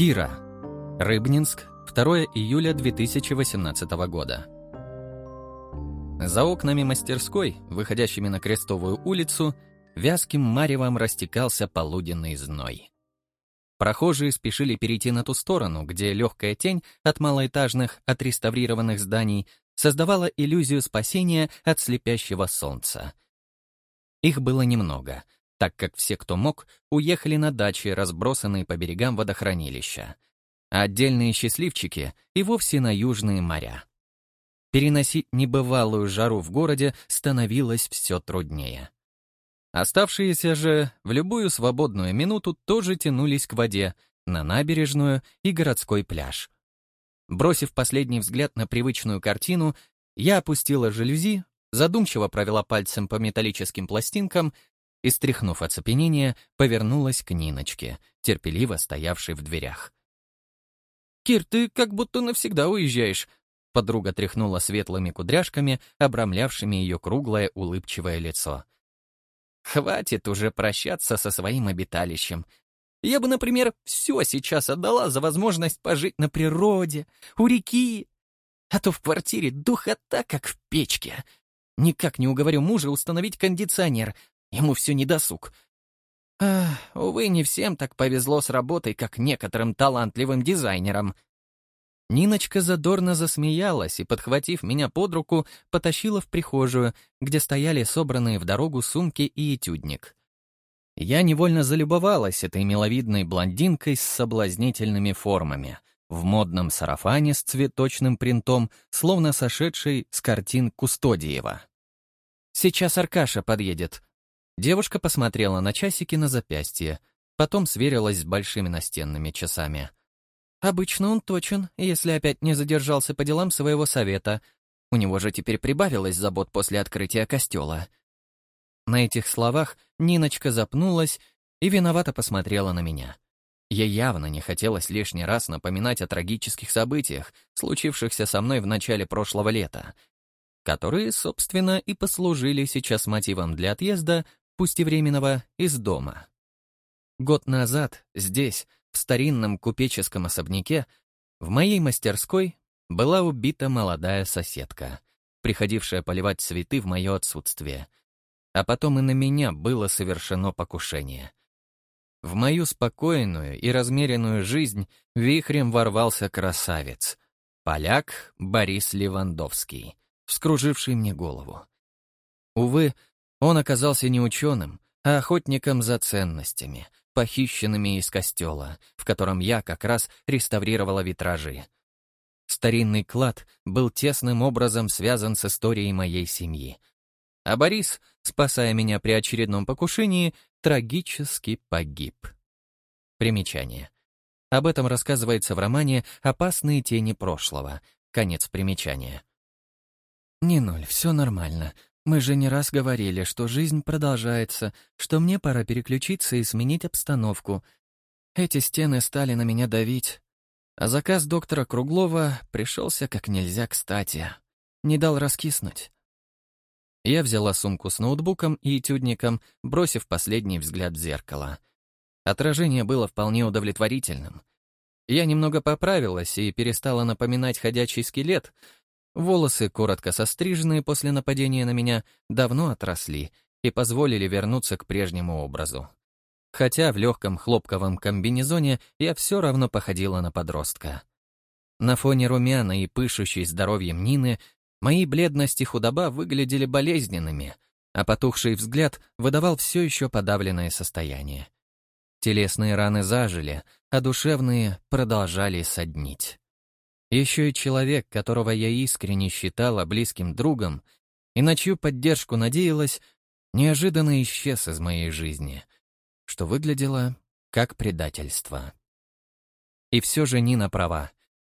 Кира. Рыбнинск, 2 июля 2018 года. За окнами мастерской, выходящими на Крестовую улицу, вязким маревом растекался полуденный зной. Прохожие спешили перейти на ту сторону, где легкая тень от малоэтажных, отреставрированных зданий создавала иллюзию спасения от слепящего солнца. Их было немного, так как все, кто мог, уехали на дачи, разбросанные по берегам водохранилища, отдельные счастливчики и вовсе на южные моря. Переносить небывалую жару в городе становилось все труднее. Оставшиеся же в любую свободную минуту тоже тянулись к воде, на набережную и городской пляж. Бросив последний взгляд на привычную картину, я опустила жалюзи, задумчиво провела пальцем по металлическим пластинкам и, стряхнув оцепенение, повернулась к Ниночке, терпеливо стоявшей в дверях. «Кир, ты как будто навсегда уезжаешь», Подруга тряхнула светлыми кудряшками, обрамлявшими ее круглое улыбчивое лицо. «Хватит уже прощаться со своим обиталищем. Я бы, например, все сейчас отдала за возможность пожить на природе, у реки. А то в квартире духота, как в печке. Никак не уговорю мужа установить кондиционер. Ему все недосуг. Ах, увы, не всем так повезло с работой, как некоторым талантливым дизайнерам. Ниночка задорно засмеялась и, подхватив меня под руку, потащила в прихожую, где стояли собранные в дорогу сумки и этюдник. Я невольно залюбовалась этой миловидной блондинкой с соблазнительными формами, в модном сарафане с цветочным принтом, словно сошедшей с картин Кустодиева. «Сейчас Аркаша подъедет». Девушка посмотрела на часики на запястье, потом сверилась с большими настенными часами. «Обычно он точен, если опять не задержался по делам своего совета. У него же теперь прибавилось забот после открытия костела». На этих словах Ниночка запнулась и виновато посмотрела на меня. Ей явно не хотелось лишний раз напоминать о трагических событиях, случившихся со мной в начале прошлого лета, которые, собственно, и послужили сейчас мотивом для отъезда, пусть и временного, из дома. Год назад здесь, в старинном купеческом особняке, в моей мастерской была убита молодая соседка, приходившая поливать цветы в мое отсутствие — а потом и на меня было совершено покушение. В мою спокойную и размеренную жизнь вихрем ворвался красавец. Поляк Борис Левандовский, вскруживший мне голову. Увы, он оказался не ученым, а охотником за ценностями, похищенными из костела, в котором я как раз реставрировала витражи. Старинный клад был тесным образом связан с историей моей семьи — а Борис, спасая меня при очередном покушении, трагически погиб. Примечание. Об этом рассказывается в романе «Опасные тени прошлого». Конец примечания. «Не ноль, все нормально. Мы же не раз говорили, что жизнь продолжается, что мне пора переключиться и сменить обстановку. Эти стены стали на меня давить. А заказ доктора Круглова пришелся как нельзя кстати. Не дал раскиснуть. Я взяла сумку с ноутбуком и этюдником, бросив последний взгляд в зеркало. Отражение было вполне удовлетворительным. Я немного поправилась и перестала напоминать ходячий скелет. Волосы, коротко состриженные после нападения на меня, давно отросли и позволили вернуться к прежнему образу. Хотя в легком хлопковом комбинезоне я все равно походила на подростка. На фоне румяна и пышущей здоровьем Нины Мои бледность и худоба выглядели болезненными, а потухший взгляд выдавал все еще подавленное состояние. Телесные раны зажили, а душевные продолжали соднить. Еще и человек, которого я искренне считала близким другом и на чью поддержку надеялась, неожиданно исчез из моей жизни, что выглядело как предательство. И все же Нина права.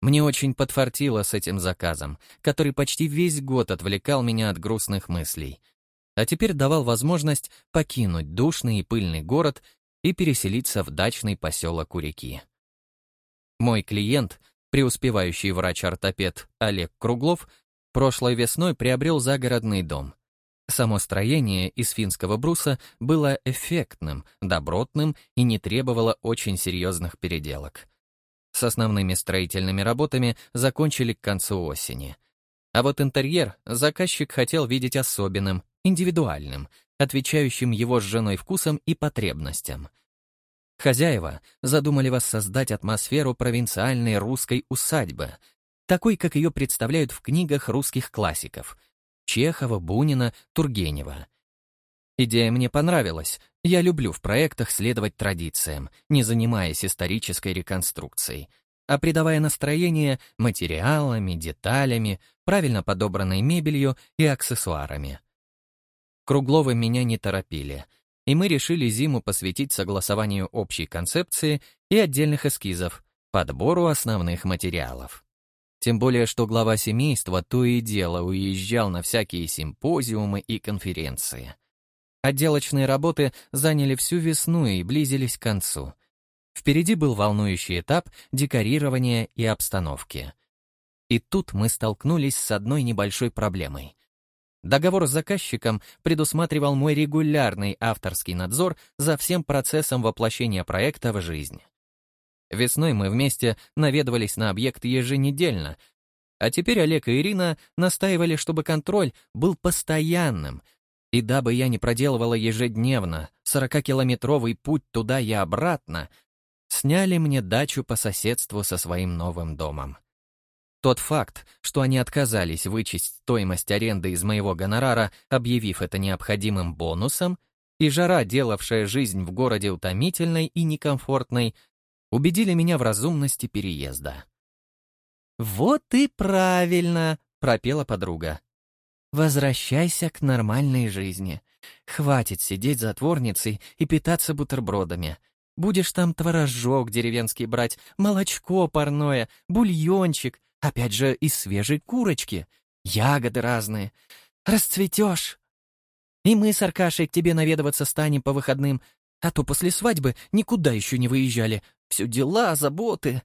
Мне очень подфартило с этим заказом, который почти весь год отвлекал меня от грустных мыслей, а теперь давал возможность покинуть душный и пыльный город и переселиться в дачный поселок у реки. Мой клиент, преуспевающий врач-ортопед Олег Круглов, прошлой весной приобрел загородный дом. Само строение из финского бруса было эффектным, добротным и не требовало очень серьезных переделок. С основными строительными работами закончили к концу осени. А вот интерьер заказчик хотел видеть особенным, индивидуальным, отвечающим его с женой вкусам и потребностям. Хозяева задумали воссоздать атмосферу провинциальной русской усадьбы, такой, как ее представляют в книгах русских классиков — Чехова, Бунина, Тургенева. Идея мне понравилась. Я люблю в проектах следовать традициям, не занимаясь исторической реконструкцией, а придавая настроение материалами, деталями, правильно подобранной мебелью и аксессуарами. Кругловы меня не торопили — и мы решили зиму посвятить согласованию общей концепции и отдельных эскизов, подбору основных материалов. Тем более, что глава семейства то и дело уезжал на всякие симпозиумы и конференции. Отделочные работы заняли всю весну и близились к концу. Впереди был волнующий этап декорирования и обстановки. И тут мы столкнулись с одной небольшой проблемой. Договор с заказчиком предусматривал мой регулярный авторский надзор за всем процессом воплощения проекта в жизнь. Весной мы вместе наведывались на объект еженедельно, а теперь Олег и Ирина настаивали, чтобы контроль был постоянным, и дабы я не проделывала ежедневно 40-километровый путь туда и обратно, сняли мне дачу по соседству со своим новым домом. Тот факт, что они отказались вычесть стоимость аренды из моего гонорара, объявив это необходимым бонусом, и жара, делавшая жизнь в городе утомительной и некомфортной, убедили меня в разумности переезда. «Вот и правильно», — пропела подруга. «Возвращайся к нормальной жизни. Хватит сидеть затворницей и питаться бутербродами. Будешь там творожок деревенский брать, молочко парное, бульончик, Опять же, из свежей курочки. Ягоды разные. Расцветешь. И мы с Аркашей к тебе наведываться станем по выходным, а то после свадьбы никуда еще не выезжали. Все дела, заботы.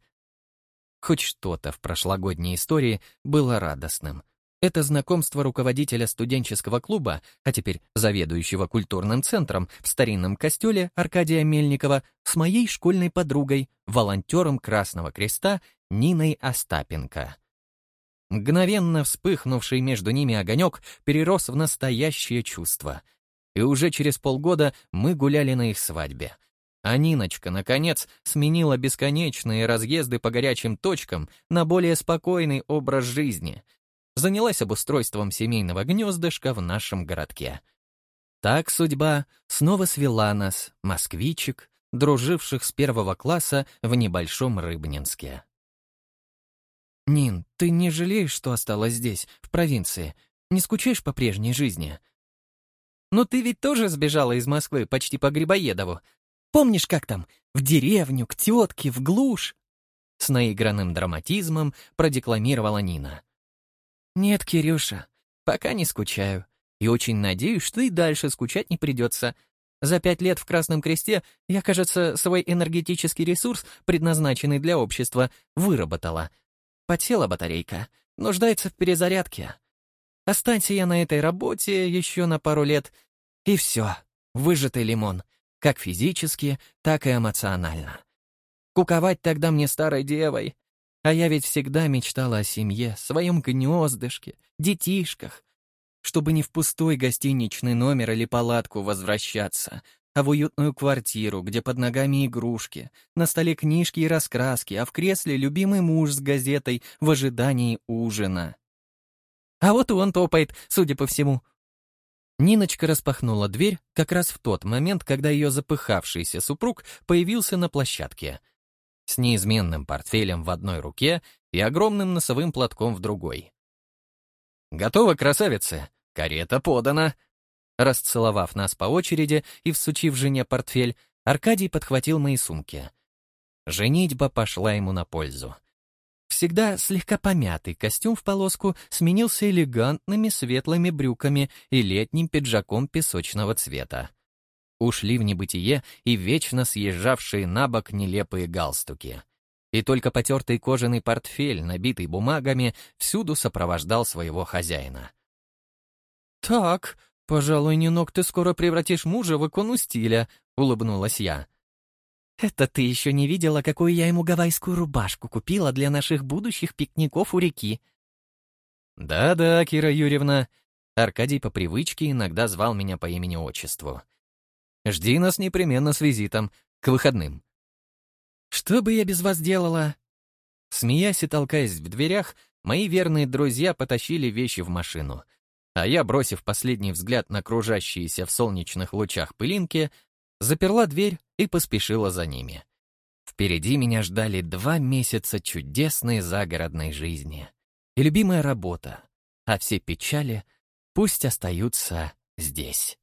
Хоть что-то в прошлогодней истории было радостным. Это знакомство руководителя студенческого клуба, а теперь заведующего культурным центром в старинном костеле Аркадия Мельникова с моей школьной подругой, волонтером Красного Креста Ниной Остапенко. Мгновенно вспыхнувший между ними огонек перерос в настоящее чувство. И уже через полгода мы гуляли на их свадьбе. А Ниночка, наконец, сменила бесконечные разъезды по горячим точкам на более спокойный образ жизни. Занялась обустройством семейного гнездышка в нашем городке. Так судьба снова свела нас, москвичек, друживших с первого класса в небольшом Рыбнинске. «Нин, ты не жалеешь, что осталась здесь, в провинции? Не скучаешь по прежней жизни?» «Ну ты ведь тоже сбежала из Москвы почти по Грибоедову. Помнишь, как там? В деревню, к тетке, в глушь?» С наигранным драматизмом продекламировала Нина. «Нет, Кирюша, пока не скучаю. И очень надеюсь, что и дальше скучать не придется. За пять лет в Красном Кресте я, кажется, свой энергетический ресурс, предназначенный для общества, выработала — Потела батарейка, нуждается в перезарядке. Останься я на этой работе еще на пару лет, и все, выжатый лимон, как физически, так и эмоционально. Куковать тогда мне старой девой, а я ведь всегда мечтала о семье, своем гнездышке, детишках, чтобы не в пустой гостиничный номер или палатку возвращаться, а в уютную квартиру, где под ногами игрушки, на столе книжки и раскраски, а в кресле любимый муж с газетой в ожидании ужина. А вот он топает, судя по всему. Ниночка распахнула дверь как раз в тот момент, когда ее запыхавшийся супруг появился на площадке. С неизменным портфелем в одной руке и огромным носовым платком в другой. «Готово, красавица! Карета подана!» Расцеловав нас по очереди и всучив жене портфель, Аркадий подхватил мои сумки. Женитьба пошла ему на пользу. Всегда слегка помятый костюм в полоску сменился элегантными светлыми брюками и летним пиджаком песочного цвета. Ушли в небытие и вечно съезжавшие на бок нелепые галстуки. И только потертый кожаный портфель, набитый бумагами, всюду сопровождал своего хозяина. «Так, «Пожалуй, Нинок, ты скоро превратишь мужа в икону стиля», — улыбнулась я. Это ты еще не видела, какую я ему гавайскую рубашку купила для наших будущих пикников у реки?» «Да-да, Кира Юрьевна». Аркадий по привычке иногда звал меня по имени-отчеству. «Жди нас непременно с визитом, к выходным». «Что бы я без вас делала?» Смеясь и толкаясь в дверях, мои верные друзья потащили вещи в машину, а я, бросив последний взгляд на кружащиеся в солнечных лучах пылинки, заперла дверь и поспешила за ними. Впереди меня ждали два месяца чудесной загородной жизни и любимая работа, а все печали пусть остаются здесь.